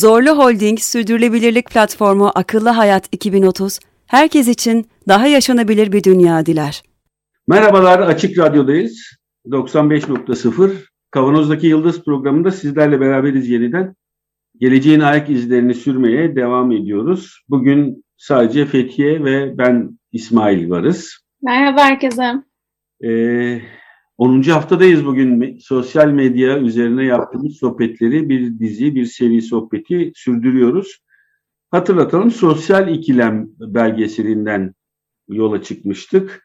Zorlu Holding Sürdürülebilirlik Platformu Akıllı Hayat 2030, herkes için daha yaşanabilir bir dünya diler. Merhabalar, Açık Radyo'dayız. 95.0 Kavanoz'daki Yıldız programında sizlerle beraberiz yeniden. Geleceğin ayak izlerini sürmeye devam ediyoruz. Bugün sadece Fethiye ve ben İsmail varız. Merhaba herkese. Ee, 10. haftadayız bugün. Sosyal medya üzerine yaptığımız sohbetleri bir dizi, bir seri sohbeti sürdürüyoruz. Hatırlatalım sosyal ikilem belgeselinden yola çıkmıştık.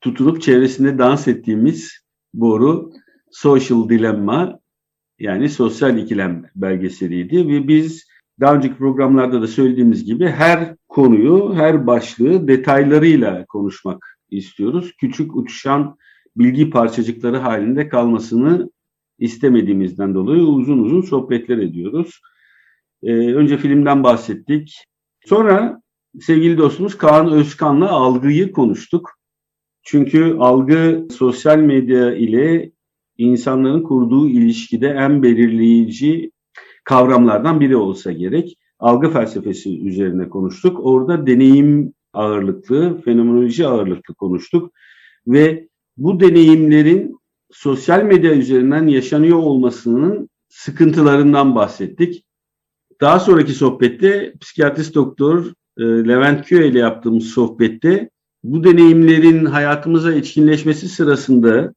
Tutunup çevresinde dans ettiğimiz boru Social Dilemma yani sosyal ikilem belgeseliydi ve biz daha önceki programlarda da söylediğimiz gibi her konuyu, her başlığı detaylarıyla konuşmak istiyoruz. Küçük uçuşan bilgi parçacıkları halinde kalmasını istemediğimizden dolayı uzun uzun sohbetler ediyoruz. Ee, önce filmden bahsettik. Sonra sevgili dostumuz Kaan Özkan'la algıyı konuştuk. Çünkü algı sosyal medya ile insanların kurduğu ilişkide en belirleyici kavramlardan biri olsa gerek. Algı felsefesi üzerine konuştuk. Orada deneyim ağırlıklı, fenomenoloji ağırlıklı konuştuk. Ve bu deneyimlerin sosyal medya üzerinden yaşanıyor olmasının sıkıntılarından bahsettik. Daha sonraki sohbette psikiyatrist doktor e, Levent Köy ile yaptığımız sohbette bu deneyimlerin hayatımıza etkinleşmesi sırasında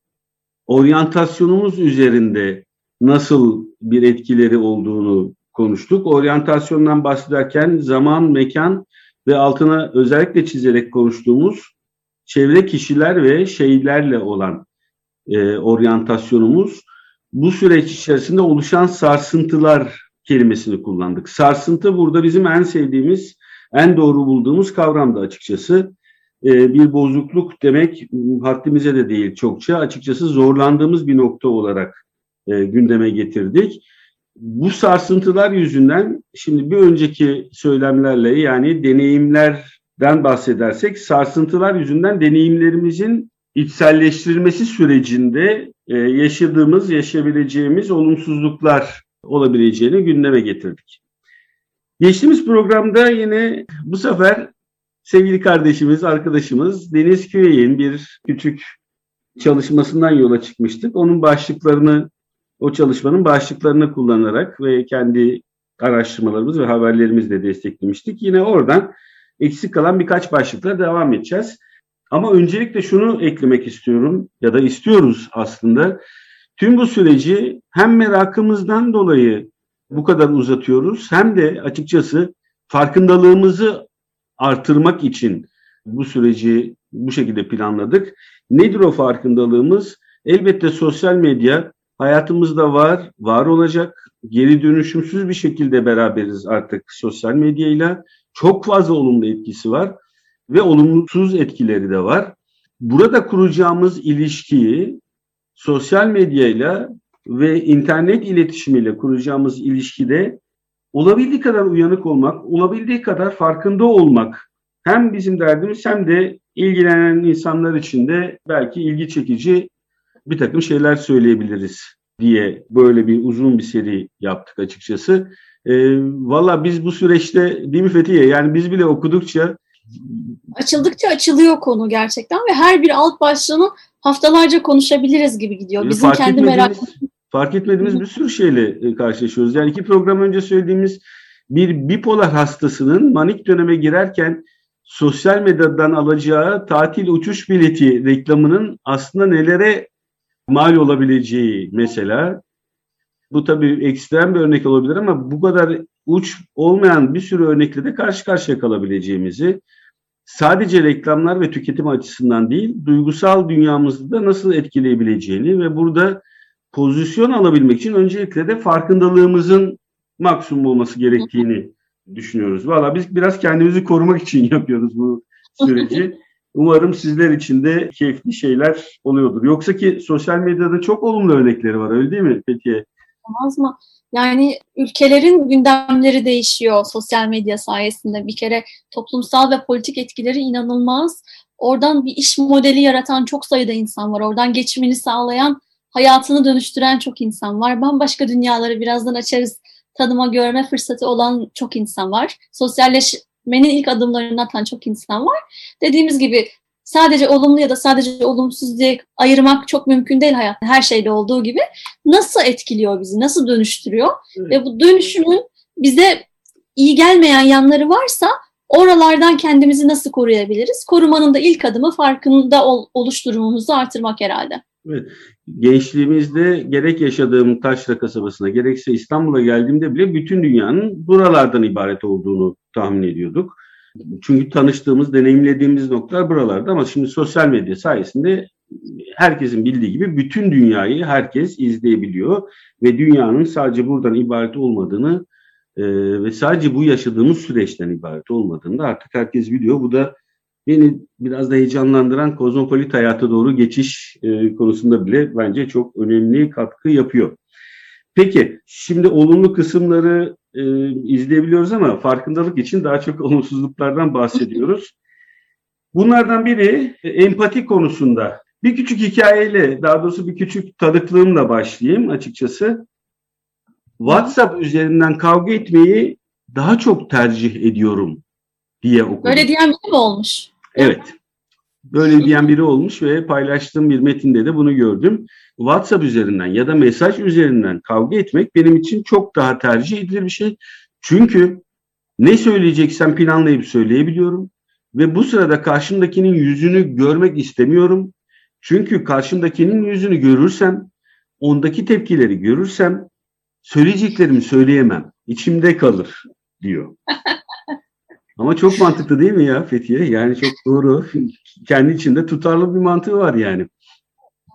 oryantasyonumuz üzerinde nasıl bir etkileri olduğunu konuştuk. Oryantasyondan bahsederken zaman, mekan ve altına özellikle çizerek konuştuğumuz çevre kişiler ve şeylerle olan e, oryantasyonumuz bu süreç içerisinde oluşan sarsıntılar kelimesini kullandık. Sarsıntı burada bizim en sevdiğimiz, en doğru bulduğumuz kavramdı açıkçası. E, bir bozukluk demek haddimize de değil çokça. Açıkçası zorlandığımız bir nokta olarak e, gündeme getirdik. Bu sarsıntılar yüzünden şimdi bir önceki söylemlerle yani deneyimlerden bahsedersek sarsıntılar yüzünden deneyimlerimizin içselleştirilmesi sürecinde e, yaşadığımız, yaşayabileceğimiz olumsuzluklar olabileceğini gündeme getirdik. Geçtiğimiz programda yine bu sefer sevgili kardeşimiz, arkadaşımız Deniz Küyey'in bir küçük çalışmasından yola çıkmıştık. Onun başlıklarını, o çalışmanın başlıklarını kullanarak ve kendi araştırmalarımız ve haberlerimizle desteklemiştik. Yine oradan eksik kalan birkaç başlıkla devam edeceğiz. Ama öncelikle şunu eklemek istiyorum ya da istiyoruz aslında. Tüm bu süreci hem merakımızdan dolayı bu kadar uzatıyoruz hem de açıkçası farkındalığımızı artırmak için bu süreci bu şekilde planladık. Nedir o farkındalığımız? Elbette sosyal medya hayatımızda var, var olacak. Geri dönüşümsüz bir şekilde beraberiz artık sosyal medyayla. Çok fazla olumlu etkisi var ve olumsuz etkileri de var. Burada kuracağımız ilişkiyi sosyal medyayla ve internet iletişimiyle kuracağımız ilişkide olabildiği kadar uyanık olmak, olabildiği kadar farkında olmak hem bizim derdimiz hem de ilgilenen insanlar için de belki ilgi çekici bir takım şeyler söyleyebiliriz diye böyle bir uzun bir seri yaptık açıkçası. E, Valla biz bu süreçte değil mi Fethiye yani biz bile okudukça Açıldıkça açılıyor konu gerçekten ve her bir alt başlığını haftalarca konuşabiliriz gibi gidiyor. Bizim fark kendi etmediğimiz, merak fark etmediğimiz bir sürü şeyle e, karşılaşıyoruz. Yani iki program önce söylediğimiz bir bipolar hastasının manik döneme girerken sosyal medyadan alacağı tatil uçuş bileti reklamının aslında nelere mal olabileceği mesela. Bu tabii ekstrem bir örnek olabilir ama bu kadar uç olmayan bir sürü örnekle de karşı karşıya kalabileceğimizi sadece reklamlar ve tüketim açısından değil, duygusal dünyamızda da nasıl etkileyebileceğini ve burada pozisyon alabilmek için öncelikle de farkındalığımızın maksimum olması gerektiğini düşünüyoruz. Valla biz biraz kendimizi korumak için yapıyoruz bu süreci. Umarım sizler için de keyifli şeyler oluyordur. Yoksa ki sosyal medyada çok olumlu örnekleri var öyle değil mi Fethiye? Olmaz mı? Yani ülkelerin gündemleri değişiyor sosyal medya sayesinde. Bir kere toplumsal ve politik etkileri inanılmaz. Oradan bir iş modeli yaratan çok sayıda insan var. Oradan geçimini sağlayan, hayatını dönüştüren çok insan var. Bambaşka dünyaları birazdan açarız. Tanıma, görme fırsatı olan çok insan var. Sosyalleşmenin ilk adımlarını atan çok insan var. Dediğimiz gibi sadece olumlu ya da sadece olumsuz diye ayırmak çok mümkün değil hayatta her şeyde olduğu gibi. Nasıl etkiliyor bizi, nasıl dönüştürüyor evet. ve bu dönüşümün bize iyi gelmeyen yanları varsa oralardan kendimizi nasıl koruyabiliriz? Korumanın da ilk adımı farkında ol, oluşturumumuzu artırmak herhalde. Evet. Gençliğimizde gerek yaşadığım Taşra kasabasına gerekse İstanbul'a geldiğimde bile bütün dünyanın buralardan ibaret olduğunu tahmin ediyorduk. Çünkü tanıştığımız, deneyimlediğimiz noktalar buralarda ama şimdi sosyal medya sayesinde herkesin bildiği gibi bütün dünyayı herkes izleyebiliyor ve dünyanın sadece buradan ibaret olmadığını e, ve sadece bu yaşadığımız süreçten ibaret olmadığını da artık herkes biliyor. Bu da beni biraz da heyecanlandıran kozmopolit hayata doğru geçiş e, konusunda bile bence çok önemli katkı yapıyor. Peki şimdi olumlu kısımları e, izleyebiliyoruz ama farkındalık için daha çok olumsuzluklardan bahsediyoruz. Bunlardan biri empati konusunda. Bir küçük hikayeyle, daha doğrusu bir küçük tanıklığımla başlayayım açıkçası. WhatsApp üzerinden kavga etmeyi daha çok tercih ediyorum diye okudum. Böyle diyen biri mi olmuş? Evet. Böyle diyen biri olmuş ve paylaştığım bir metinde de bunu gördüm. WhatsApp üzerinden ya da mesaj üzerinden kavga etmek benim için çok daha tercih edilir bir şey. Çünkü ne söyleyeceksem planlayıp söyleyebiliyorum ve bu sırada karşımdakinin yüzünü görmek istemiyorum. Çünkü karşımdakinin yüzünü görürsem, ondaki tepkileri görürsem söyleyeceklerimi söyleyemem. İçimde kalır diyor. Ama çok mantıklı değil mi ya Fethiye? Yani çok doğru. Kendi içinde tutarlı bir mantığı var yani.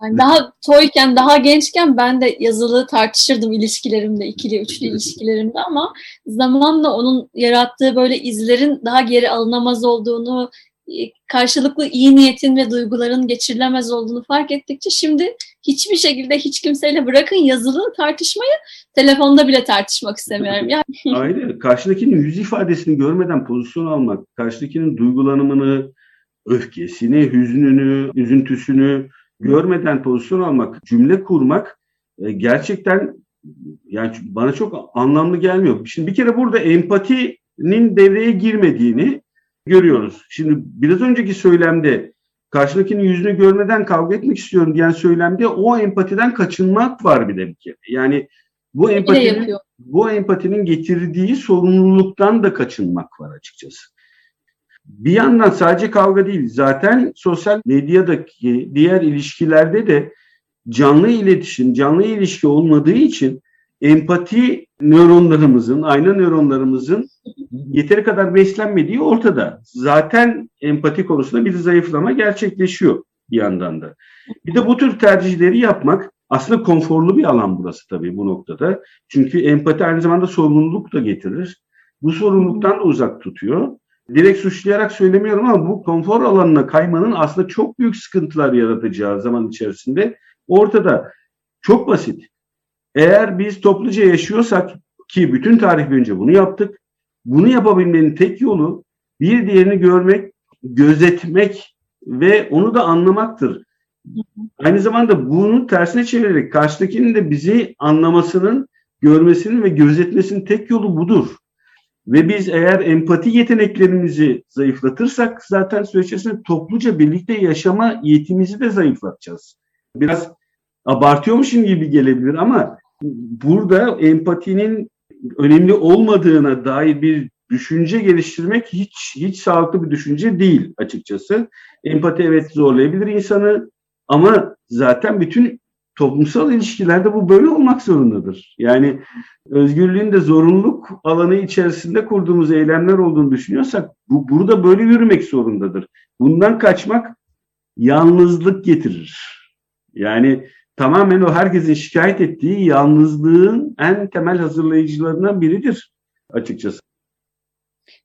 yani daha toyken, daha gençken ben de yazılı tartışırdım ilişkilerimde, ikili, üçlü ilişkilerimde ama zamanla onun yarattığı böyle izlerin daha geri alınamaz olduğunu, karşılıklı iyi niyetin ve duyguların geçirilemez olduğunu fark ettikçe şimdi hiçbir şekilde hiç kimseyle bırakın yazılı tartışmayı telefonda bile tartışmak istemiyorum. Yani... Aynen. Karşıdakinin yüz ifadesini görmeden pozisyon almak, karşıdakinin duygulanımını, öfkesini, hüznünü, üzüntüsünü görmeden pozisyon almak, cümle kurmak e, gerçekten yani bana çok anlamlı gelmiyor. Şimdi bir kere burada empatinin devreye girmediğini görüyoruz. Şimdi biraz önceki söylemde karşındakinin yüzünü görmeden kavga etmek istiyorum diyen söylemde o empatiden kaçınmak var bir de bir kere. Yani bu empatinin, bu empatinin getirdiği sorumluluktan da kaçınmak var açıkçası. Bir yandan sadece kavga değil, zaten sosyal medyadaki diğer ilişkilerde de canlı iletişim, canlı ilişki olmadığı için empati nöronlarımızın, ayna nöronlarımızın yeteri kadar beslenmediği ortada. Zaten empati konusunda bir zayıflama gerçekleşiyor bir yandan da. Bir de bu tür tercihleri yapmak aslında konforlu bir alan burası tabii bu noktada. Çünkü empati aynı zamanda sorumluluk da getirir. Bu sorumluluktan da uzak tutuyor. Direkt suçlayarak söylemiyorum ama bu konfor alanına kaymanın aslında çok büyük sıkıntılar yaratacağı zaman içerisinde ortada. Çok basit. Eğer biz topluca yaşıyorsak ki bütün tarih boyunca bunu yaptık. Bunu yapabilmenin tek yolu bir diğerini görmek, gözetmek ve onu da anlamaktır. Aynı zamanda bunu tersine çevirerek karşıdakinin de bizi anlamasının, görmesinin ve gözetmesinin tek yolu budur. Ve biz eğer empati yeteneklerimizi zayıflatırsak zaten süreç topluca birlikte yaşama yetimizi de zayıflatacağız. Biraz abartıyormuşum gibi gelebilir ama burada empatinin önemli olmadığına dair bir düşünce geliştirmek hiç hiç sağlıklı bir düşünce değil açıkçası. Empati evet zorlayabilir insanı ama zaten bütün toplumsal ilişkilerde bu böyle olmak zorundadır. Yani özgürlüğün de zorunluluk alanı içerisinde kurduğumuz eylemler olduğunu düşünüyorsak bu burada böyle yürümek zorundadır. Bundan kaçmak yalnızlık getirir. Yani tamamen o herkesin şikayet ettiği yalnızlığın en temel hazırlayıcılarından biridir açıkçası.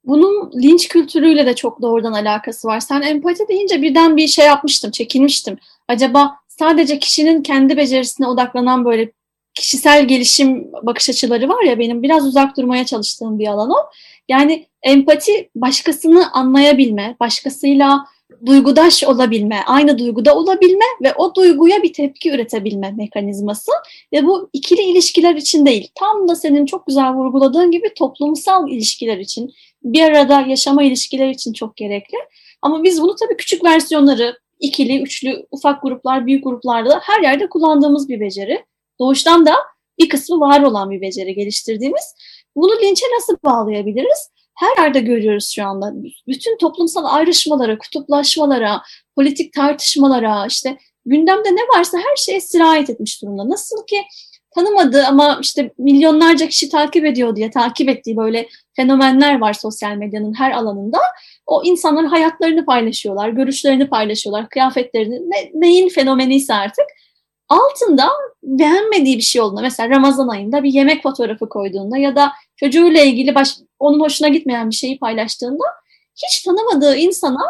Bunun linç kültürüyle de çok doğrudan alakası var. Sen empati deyince birden bir şey yapmıştım, çekinmiştim. Acaba sadece kişinin kendi becerisine odaklanan böyle kişisel gelişim bakış açıları var ya benim biraz uzak durmaya çalıştığım bir alan o. Yani empati başkasını anlayabilme, başkasıyla duygudaş olabilme, aynı duyguda olabilme ve o duyguya bir tepki üretebilme mekanizması ve bu ikili ilişkiler için değil, tam da senin çok güzel vurguladığın gibi toplumsal ilişkiler için, bir arada yaşama ilişkiler için çok gerekli. Ama biz bunu tabii küçük versiyonları, ikili, üçlü, ufak gruplar, büyük gruplarda her yerde kullandığımız bir beceri. Doğuştan da bir kısmı var olan bir beceri geliştirdiğimiz. Bunu linçe nasıl bağlayabiliriz? Her yerde görüyoruz şu anda. Bütün toplumsal ayrışmalara, kutuplaşmalara, politik tartışmalara, işte gündemde ne varsa her şeye sirayet etmiş durumda. Nasıl ki tanımadığı ama işte milyonlarca kişi takip ediyor diye takip ettiği böyle fenomenler var sosyal medyanın her alanında. O insanların hayatlarını paylaşıyorlar, görüşlerini paylaşıyorlar, kıyafetlerini, ne, neyin fenomeniyse artık altında beğenmediği bir şey olduğunda mesela Ramazan ayında bir yemek fotoğrafı koyduğunda ya da çocuğuyla ilgili baş, onun hoşuna gitmeyen bir şeyi paylaştığında hiç tanımadığı insana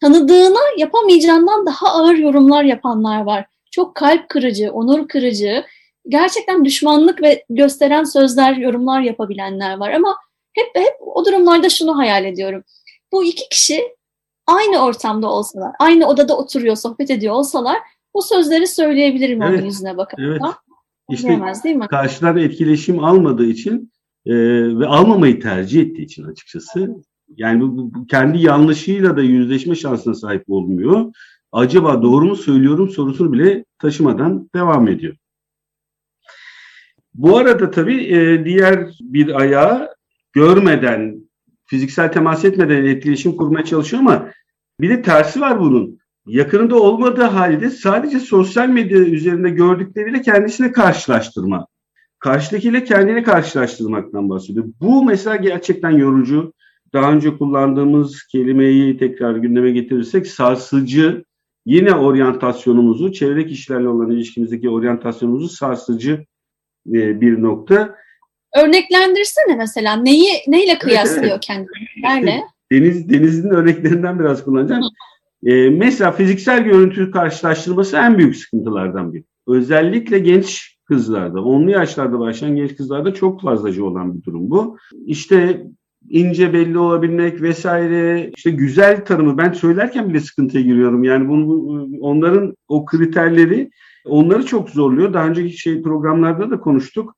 tanıdığına yapamayacağından daha ağır yorumlar yapanlar var. Çok kalp kırıcı, onur kırıcı, gerçekten düşmanlık ve gösteren sözler, yorumlar yapabilenler var. Ama hep hep o durumlarda şunu hayal ediyorum. Bu iki kişi aynı ortamda olsalar, aynı odada oturuyor, sohbet ediyor olsalar bu sözleri söyleyebilirim evet, onun yüzüne bakıp evet. İşte değil mi? karşılar etkileşim almadığı için e, ve almamayı tercih ettiği için açıkçası yani bu, bu kendi yanlışıyla da yüzleşme şansına sahip olmuyor. Acaba doğru mu söylüyorum sorusunu bile taşımadan devam ediyor. Bu arada tabii e, diğer bir ayağı görmeden, fiziksel temas etmeden etkileşim kurmaya çalışıyor ama bir de tersi var bunun yakınında olmadığı halde sadece sosyal medya üzerinde gördükleriyle kendisini karşılaştırma. Karşıdakiyle kendini karşılaştırmaktan bahsediyor. Bu mesela gerçekten yorucu. Daha önce kullandığımız kelimeyi tekrar gündeme getirirsek sarsıcı yine oryantasyonumuzu, çevre kişilerle olan ilişkimizdeki oryantasyonumuzu sarsıcı e, bir nokta. Örneklendirsene mesela neyi neyle kıyaslıyor evet, evet. kendini? Nerede? Deniz denizin örneklerinden biraz kullanacağım. E, mesela fiziksel görüntü karşılaştırması en büyük sıkıntılardan biri. Özellikle genç kızlarda, onlu yaşlarda başlayan genç kızlarda çok fazlacı olan bir durum bu. İşte ince belli olabilmek vesaire işte güzel tanımı ben söylerken bile sıkıntıya giriyorum. Yani bunu onların o kriterleri onları çok zorluyor. Daha önceki şey programlarda da konuştuk.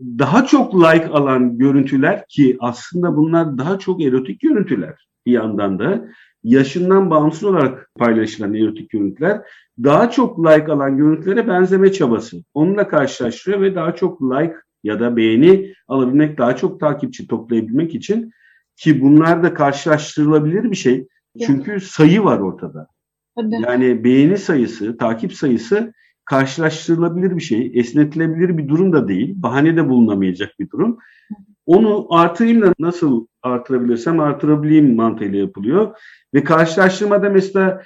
Daha çok like alan görüntüler ki aslında bunlar daha çok erotik görüntüler bir yandan da yaşından bağımsız olarak paylaşılan erotik görüntüler daha çok like alan görüntülere benzeme çabası. Onunla karşılaştırıyor ve daha çok like ya da beğeni alabilmek, daha çok takipçi toplayabilmek için ki bunlar da karşılaştırılabilir bir şey. Çünkü sayı var ortada. Yani beğeni sayısı, takip sayısı karşılaştırılabilir bir şey, esnetilebilir bir durum da değil, bahane de bulunamayacak bir durum. Onu artırayım da nasıl artırabilirsem artırabileyim mantığıyla yapılıyor. Ve karşılaştırmada mesela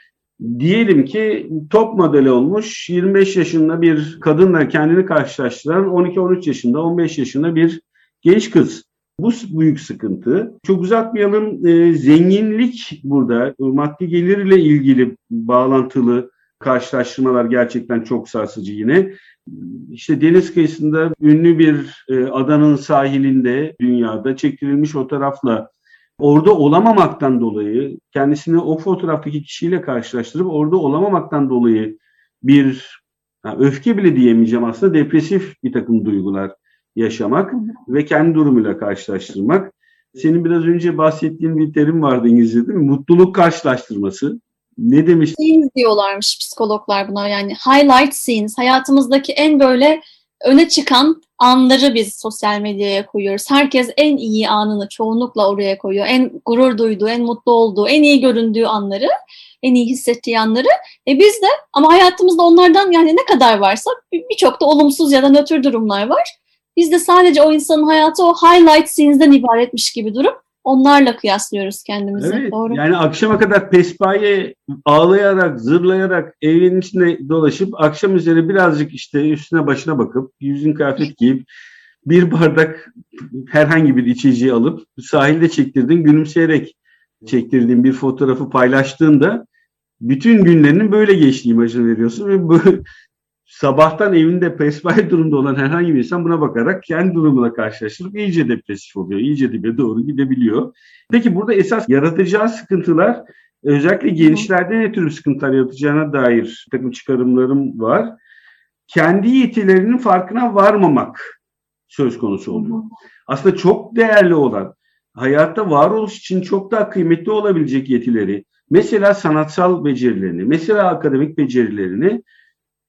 diyelim ki top modeli olmuş 25 yaşında bir kadınla kendini karşılaştıran 12-13 yaşında 15 yaşında bir genç kız. Bu büyük sıkıntı. Çok uzatmayalım. E, zenginlik burada maddi gelirle ilgili bağlantılı karşılaştırmalar gerçekten çok sarsıcı yine. İşte deniz kıyısında ünlü bir e, adanın sahilinde dünyada çektirilmiş fotoğrafla orada olamamaktan dolayı kendisini o fotoğraftaki kişiyle karşılaştırıp orada olamamaktan dolayı bir yani öfke bile diyemeyeceğim aslında depresif bir takım duygular yaşamak ve kendi durumuyla karşılaştırmak. Senin biraz önce bahsettiğin bir terim vardı İngilizce değil mi? Mutluluk karşılaştırması. Ne demiş? Scenes diyorlarmış psikologlar buna yani highlight scenes. Hayatımızdaki en böyle öne çıkan anları biz sosyal medyaya koyuyoruz. Herkes en iyi anını çoğunlukla oraya koyuyor. En gurur duyduğu, en mutlu olduğu, en iyi göründüğü anları, en iyi hissettiği anları. E biz de ama hayatımızda onlardan yani ne kadar varsa birçok da olumsuz ya da nötr durumlar var. Biz de sadece o insanın hayatı o highlight scenes'den ibaretmiş gibi durup onlarla kıyaslıyoruz kendimizi. Evet, Doğru. Yani akşama kadar pespaye ağlayarak, zırlayarak evin içinde dolaşıp akşam üzeri birazcık işte üstüne başına bakıp yüzün kıyafet giyip bir bardak herhangi bir içeceği alıp sahilde çektirdiğin gülümseyerek çektirdiğin bir fotoğrafı paylaştığında bütün günlerinin böyle geçtiği imajını veriyorsun ve bu sabahtan evinde pespaye durumda olan herhangi bir insan buna bakarak kendi durumuna karşılaştırıp iyice depresif oluyor. iyice dibe doğru gidebiliyor. Peki burada esas yaratacağı sıkıntılar özellikle gençlerde ne tür sıkıntılar yaratacağına dair takım çıkarımlarım var. Kendi yetilerinin farkına varmamak söz konusu oluyor. Aslında çok değerli olan, hayatta varoluş için çok daha kıymetli olabilecek yetileri, mesela sanatsal becerilerini, mesela akademik becerilerini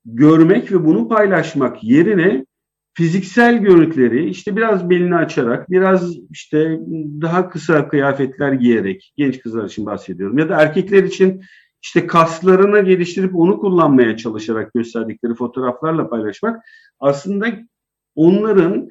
görmek ve bunu paylaşmak yerine fiziksel görüntüleri işte biraz belini açarak, biraz işte daha kısa kıyafetler giyerek, genç kızlar için bahsediyorum ya da erkekler için işte kaslarını geliştirip onu kullanmaya çalışarak gösterdikleri fotoğraflarla paylaşmak aslında onların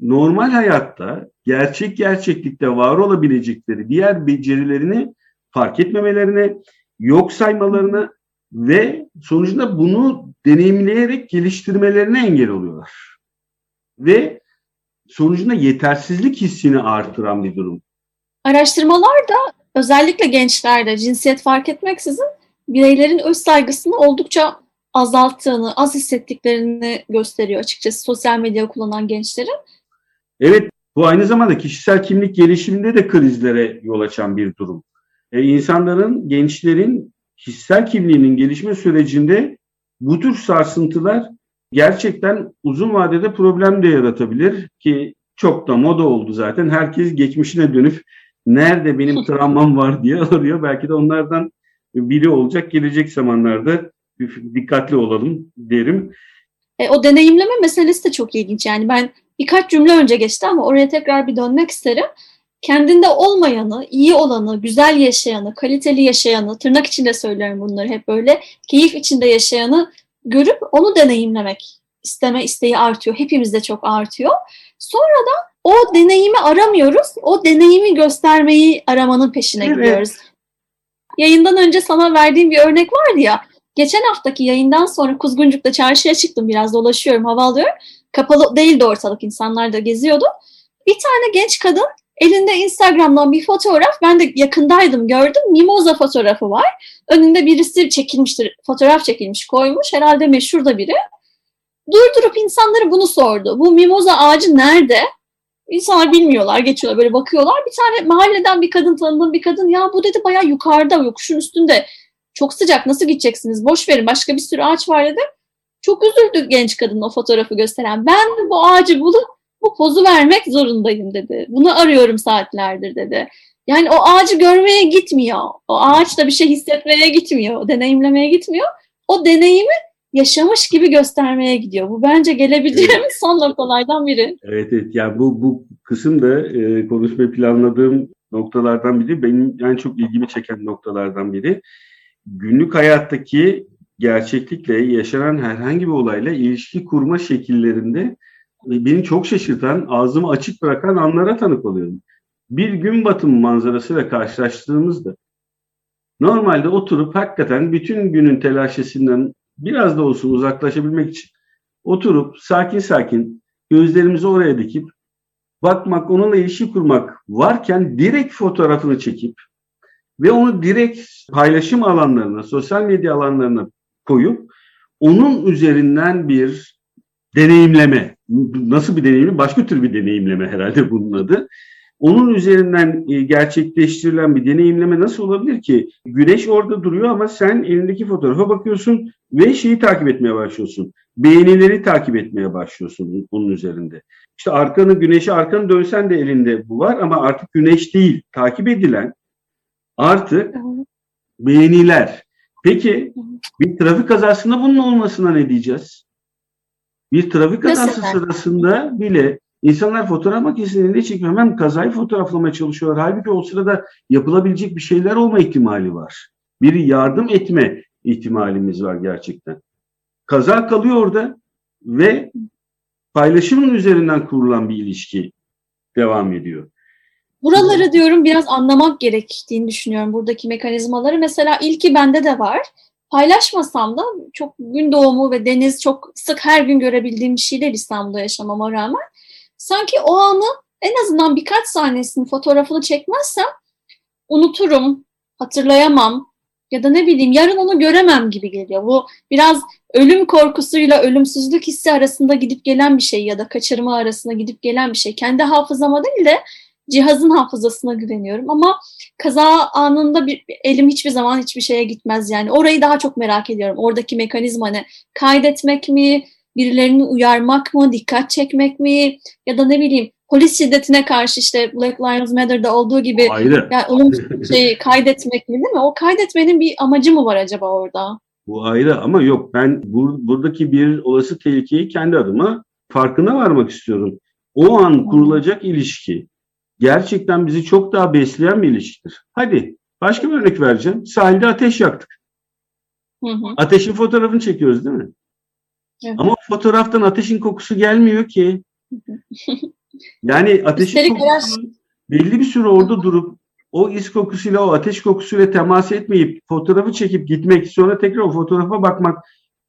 normal hayatta gerçek gerçeklikte var olabilecekleri diğer becerilerini fark etmemelerine, yok saymalarına ve sonucunda bunu deneyimleyerek geliştirmelerine engel oluyorlar. Ve sonucunda yetersizlik hissini artıran bir durum. Araştırmalar da özellikle gençlerde cinsiyet fark etmeksizin bireylerin öz saygısını oldukça azalttığını, az hissettiklerini gösteriyor açıkçası sosyal medya kullanan gençlerin. Evet, bu aynı zamanda kişisel kimlik gelişiminde de krizlere yol açan bir durum. E, insanların, gençlerin kişisel kimliğinin gelişme sürecinde bu tür sarsıntılar gerçekten uzun vadede problem de yaratabilir ki çok da moda oldu zaten. Herkes geçmişine dönüp nerede benim travmam var diye arıyor. Belki de onlardan biri olacak gelecek zamanlarda dikkatli olalım derim. E, o deneyimleme meselesi de çok ilginç. Yani ben birkaç cümle önce geçti ama oraya tekrar bir dönmek isterim. Kendinde olmayanı, iyi olanı, güzel yaşayanı, kaliteli yaşayanı, tırnak içinde söylüyorum bunları hep böyle, keyif içinde yaşayanı görüp onu deneyimlemek isteme isteği artıyor. Hepimizde çok artıyor. Sonra da o deneyimi aramıyoruz, o deneyimi göstermeyi aramanın peşine evet. gidiyoruz. Yayından önce sana verdiğim bir örnek vardı ya, geçen haftaki yayından sonra Kuzguncuk'ta çarşıya çıktım biraz dolaşıyorum, hava alıyorum. Kapalı değildi ortalık, insanlar da geziyordu. Bir tane genç kadın elinde Instagram'dan bir fotoğraf, ben de yakındaydım gördüm, mimoza fotoğrafı var. Önünde birisi çekilmiştir, fotoğraf çekilmiş koymuş, herhalde meşhur da biri. Durdurup insanları bunu sordu. Bu mimoza ağacı nerede? İnsanlar bilmiyorlar, geçiyorlar böyle bakıyorlar. Bir tane mahalleden bir kadın tanıdığım bir kadın ya bu dedi bayağı yukarıda yokuşun üstünde. Çok sıcak nasıl gideceksiniz? Boş verin başka bir sürü ağaç var dedi. Çok üzüldü genç kadın o fotoğrafı gösteren. Ben bu ağacı bulup bu pozu vermek zorundayım dedi. Bunu arıyorum saatlerdir dedi. Yani o ağacı görmeye gitmiyor. O ağaç da bir şey hissetmeye gitmiyor. deneyimlemeye gitmiyor. O deneyimi yaşamış gibi göstermeye gidiyor. Bu bence gelebileceğimiz evet. son noktalardan biri. Evet evet. Yani bu bu kısım da e, konuşmayı planladığım noktalardan biri. Benim en çok ilgimi çeken noktalardan biri. Günlük hayattaki gerçeklikle yaşanan herhangi bir olayla ilişki kurma şekillerinde beni çok şaşırtan, ağzımı açık bırakan anlara tanık oluyorum. Bir gün batımı manzarasıyla karşılaştığımızda normalde oturup hakikaten bütün günün telaşesinden biraz da olsun uzaklaşabilmek için oturup sakin sakin gözlerimizi oraya dikip bakmak, onunla ilişki kurmak varken direkt fotoğrafını çekip ve onu direkt paylaşım alanlarına, sosyal medya alanlarına koyup onun üzerinden bir deneyimleme, nasıl bir deneyimleme? Başka tür bir deneyimleme herhalde bunun adı. Onun üzerinden e, gerçekleştirilen bir deneyimleme nasıl olabilir ki? Güneş orada duruyor ama sen elindeki fotoğrafa bakıyorsun ve şeyi takip etmeye başlıyorsun. Beğenileri takip etmeye başlıyorsun bunun üzerinde. İşte arkanı güneşe arkanı dönsen de elinde bu var ama artık güneş değil. Takip edilen artık beğeniler. Peki bir trafik kazasında bunun olmasına ne diyeceğiz? Bir trafik kazası Mesela? sırasında bile insanlar fotoğraf makinesinin elinde çekip hemen kazayı fotoğraflamaya çalışıyorlar. Halbuki o sırada yapılabilecek bir şeyler olma ihtimali var. Bir yardım etme ihtimalimiz var gerçekten. Kaza kalıyor orada ve paylaşımın üzerinden kurulan bir ilişki devam ediyor. Buraları diyorum biraz anlamak gerektiğini düşünüyorum buradaki mekanizmaları. Mesela ilki bende de var. Paylaşmasam da çok gün doğumu ve deniz çok sık her gün görebildiğim bir şey değil İstanbul'da yaşamama rağmen. sanki o anı en azından birkaç sahnesinin fotoğrafını çekmezsem unuturum, hatırlayamam ya da ne bileyim yarın onu göremem gibi geliyor. Bu biraz ölüm korkusuyla ölümsüzlük hissi arasında gidip gelen bir şey ya da kaçırma arasında gidip gelen bir şey. Kendi hafızama değil de cihazın hafızasına güveniyorum ama kaza anında bir, elim hiçbir zaman hiçbir şeye gitmez yani. Orayı daha çok merak ediyorum. Oradaki mekanizma ne? Kaydetmek mi? Birilerini uyarmak mı? Dikkat çekmek mi? Ya da ne bileyim polis şiddetine karşı işte Black Lives Matter'da olduğu gibi Ayrı. yani olumsuz şeyi kaydetmek mi değil mi? O kaydetmenin bir amacı mı var acaba orada? Bu ayrı ama yok ben bur buradaki bir olası tehlikeyi kendi adıma farkına varmak istiyorum. O an kurulacak ilişki gerçekten bizi çok daha besleyen bir ilişkidir. Hadi başka bir örnek vereceğim. Sahilde ateş yaktık. Hı hı. Ateşin fotoğrafını çekiyoruz değil mi? Evet. Ama fotoğraftan ateşin kokusu gelmiyor ki. Yani ateşin Üstelik kokusu belli bir süre orada durup o is kokusuyla o ateş kokusuyla temas etmeyip fotoğrafı çekip gitmek sonra tekrar o fotoğrafa bakmak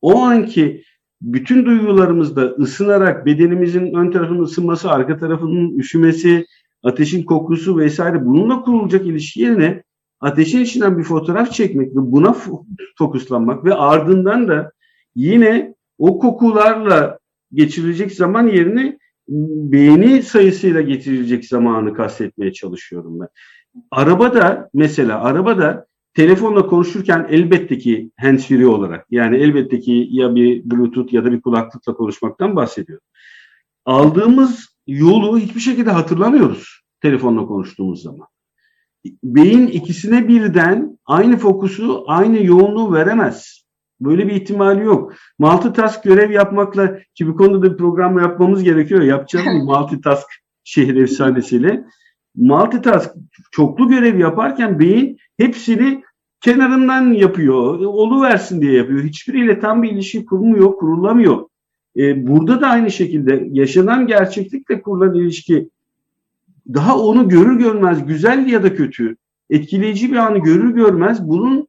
o anki bütün duygularımızda ısınarak bedenimizin ön tarafının ısınması, arka tarafının üşümesi, ateşin kokusu vesaire bununla kurulacak ilişki yerine ateşin içinden bir fotoğraf çekmek ve buna fo- fokuslanmak ve ardından da yine o kokularla geçirilecek zaman yerine beğeni sayısıyla geçirilecek zamanı kastetmeye çalışıyorum ben. Arabada mesela arabada telefonla konuşurken elbette ki handsfree olarak yani elbette ki ya bir bluetooth ya da bir kulaklıkla konuşmaktan bahsediyorum. Aldığımız yolu hiçbir şekilde hatırlamıyoruz telefonla konuştuğumuz zaman. Beyin ikisine birden aynı fokusu, aynı yoğunluğu veremez. Böyle bir ihtimali yok. Multitask görev yapmakla ki bu konuda da bir program yapmamız gerekiyor. Yapacağız mı multitask şehir efsanesiyle? Multitask çoklu görev yaparken beyin hepsini kenarından yapıyor. Olu versin diye yapıyor. Hiçbiriyle tam bir ilişki kurulmuyor, kurulamıyor. Ee, burada da aynı şekilde yaşanan gerçeklikle kurulan ilişki daha onu görür görmez güzel ya da kötü etkileyici bir anı görür görmez bunun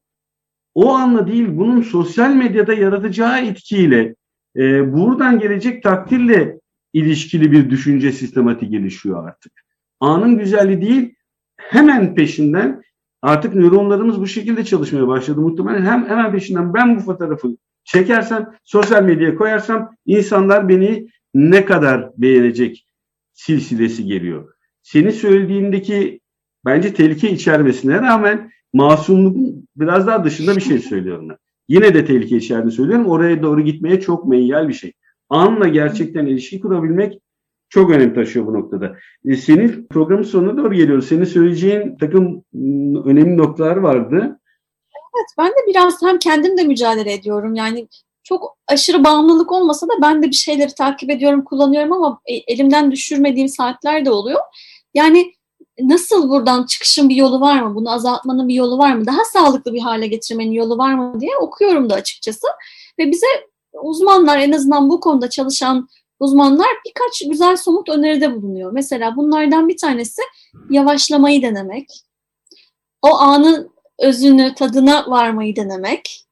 o anla değil bunun sosyal medyada yaratacağı etkiyle e, buradan gelecek takdirle ilişkili bir düşünce sistematiği gelişiyor artık. Anın güzelliği değil hemen peşinden artık nöronlarımız bu şekilde çalışmaya başladı muhtemelen hem hemen peşinden ben bu fotoğrafı çekersem sosyal medyaya koyarsam insanlar beni ne kadar beğenecek silsilesi geliyor. Senin söylediğindeki bence tehlike içermesine rağmen masumluğun biraz daha dışında bir şey söylüyorum ben. Yine de tehlike içerdiğini söylüyorum. Oraya doğru gitmeye çok meyyal bir şey. Anla gerçekten ilişki kurabilmek çok önem taşıyor bu noktada. E, senin programın sonuna doğru geliyoruz. Senin söyleyeceğin takım m, önemli noktalar vardı. Evet ben de biraz hem kendim de mücadele ediyorum. Yani çok aşırı bağımlılık olmasa da ben de bir şeyleri takip ediyorum, kullanıyorum ama e, elimden düşürmediğim saatler de oluyor. Yani nasıl buradan çıkışın bir yolu var mı? Bunu azaltmanın bir yolu var mı? Daha sağlıklı bir hale getirmenin yolu var mı diye okuyorum da açıkçası. Ve bize uzmanlar en azından bu konuda çalışan uzmanlar birkaç güzel somut öneride bulunuyor. Mesela bunlardan bir tanesi yavaşlamayı denemek. O anın özünü, tadına varmayı denemek.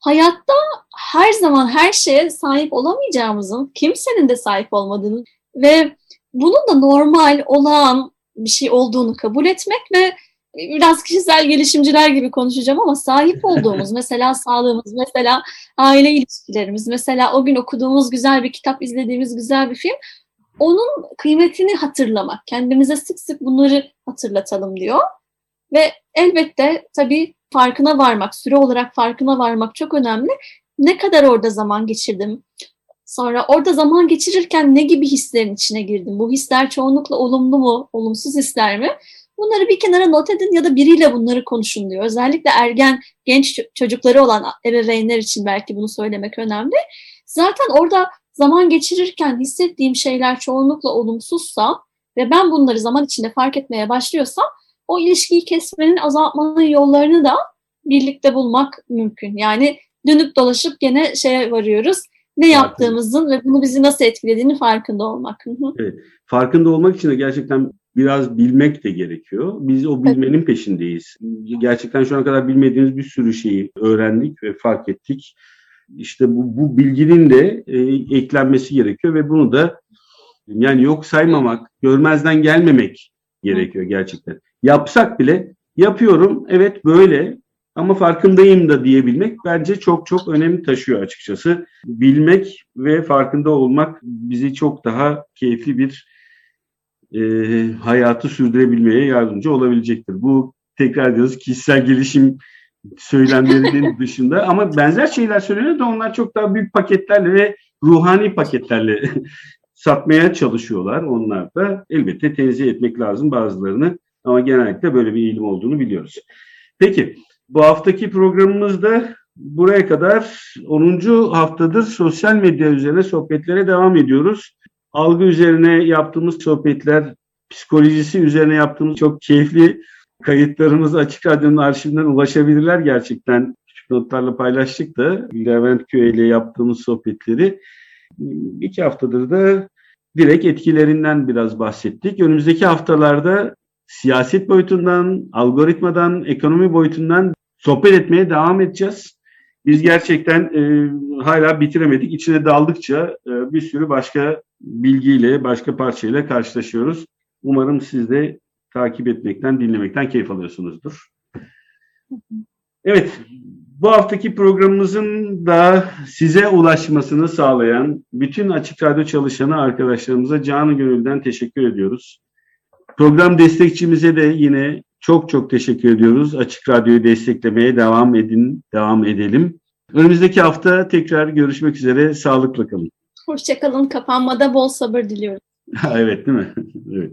Hayatta her zaman her şeye sahip olamayacağımızın, kimsenin de sahip olmadığını ve bunun da normal, olağan bir şey olduğunu kabul etmek ve biraz kişisel gelişimciler gibi konuşacağım ama sahip olduğumuz mesela sağlığımız, mesela aile ilişkilerimiz, mesela o gün okuduğumuz güzel bir kitap, izlediğimiz güzel bir film onun kıymetini hatırlamak, kendimize sık sık bunları hatırlatalım diyor. Ve elbette tabii farkına varmak, süre olarak farkına varmak çok önemli. Ne kadar orada zaman geçirdim? Sonra orada zaman geçirirken ne gibi hislerin içine girdim? Bu hisler çoğunlukla olumlu mu, olumsuz hisler mi? Bunları bir kenara not edin ya da biriyle bunları konuşun diyor. Özellikle ergen, genç çocukları olan ebeveynler için belki bunu söylemek önemli. Zaten orada zaman geçirirken hissettiğim şeyler çoğunlukla olumsuzsa ve ben bunları zaman içinde fark etmeye başlıyorsam o ilişkiyi kesmenin, azaltmanın yollarını da birlikte bulmak mümkün. Yani dönüp dolaşıp gene şeye varıyoruz. Ne yaptığımızın ve bunu bizi nasıl etkilediğini farkında olmak. Evet. Farkında olmak için de gerçekten biraz bilmek de gerekiyor. Biz o bilmenin peşindeyiz. Gerçekten şu ana kadar bilmediğimiz bir sürü şeyi öğrendik ve fark ettik. İşte bu, bu bilginin de e, eklenmesi gerekiyor ve bunu da Yani yok saymamak, görmezden gelmemek gerekiyor gerçekten. Yapsak bile yapıyorum evet böyle ama farkındayım da diyebilmek bence çok çok önemli taşıyor açıkçası. Bilmek ve farkında olmak bizi çok daha keyifli bir e, hayatı sürdürebilmeye yardımcı olabilecektir. Bu tekrar diyoruz kişisel gelişim söylemlerinin dışında ama benzer şeyler söyleniyor da onlar çok daha büyük paketlerle ve ruhani paketlerle satmaya çalışıyorlar onlar da. Elbette tenzih etmek lazım bazılarını ama genellikle böyle bir eğilim olduğunu biliyoruz. Peki bu haftaki programımızda buraya kadar 10. haftadır sosyal medya üzerine sohbetlere devam ediyoruz. Algı üzerine yaptığımız sohbetler, psikolojisi üzerine yaptığımız çok keyifli kayıtlarımız Açık Radyo'nun arşivinden ulaşabilirler gerçekten. Küçük notlarla paylaştık da Levent Köy ile yaptığımız sohbetleri. İki haftadır da direkt etkilerinden biraz bahsettik. Önümüzdeki haftalarda siyaset boyutundan, algoritmadan, ekonomi boyutundan sohbet etmeye devam edeceğiz. Biz gerçekten e, hala bitiremedik. İçine daldıkça e, bir sürü başka bilgiyle, başka parçayla karşılaşıyoruz. Umarım siz de takip etmekten, dinlemekten keyif alıyorsunuzdur. Evet, bu haftaki programımızın da size ulaşmasını sağlayan bütün Açık Radyo çalışanı arkadaşlarımıza canı gönülden teşekkür ediyoruz. Program destekçimize de yine çok çok teşekkür ediyoruz. Açık Radyo'yu desteklemeye devam edin, devam edelim. Önümüzdeki hafta tekrar görüşmek üzere. Sağlıkla kalın. Hoşçakalın. Kapanmada bol sabır diliyorum. evet değil mi? evet.